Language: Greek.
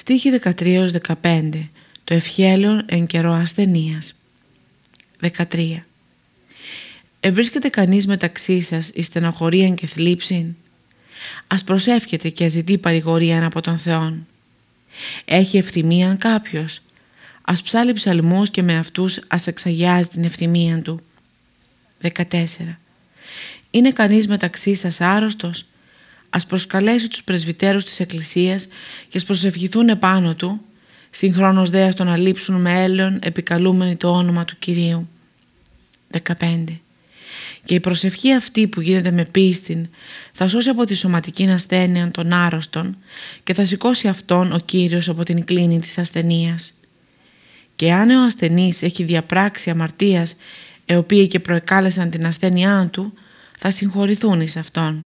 Στίχη 13-15 Το ευχέλων εν καιρό ασθενείας 13 Ευρίσκεται κανείς μεταξύ σας η στενοχωρία και θλίψη. Ας προσεύχεται και ζητεί παρηγορία από τον Θεόν. Έχει ευθυμία κάποιος; Ας ψάλει ψαλμούς και με αυτούς ας εξαγιάζει την ευθυμία του. 14. Είναι κανείς μεταξύ σας άρρωστος; Ας προσκαλέσει τους πρεσβυτέρους της Εκκλησίας και ας προσευχηθούν επάνω του, συγχρόνως δε τον αλείψουν με έλεον επικαλούμενοι το όνομα του Κυρίου. 15. Και η προσευχή αυτή που γίνεται με πίστην θα σώσει από τη σωματική ασθένεια των άρρωστων και θα σηκώσει αυτόν ο Κύριος από την κλίνη της ασθενείας. Και αν ο ασθενής έχει διαπράξει αμαρτίας, οι οποίοι και προεκάλεσαν την ασθένειά του, θα συγχωρηθούν εις αυτόν.